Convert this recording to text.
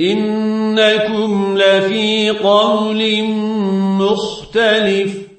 إنكم لفي قول مختلف.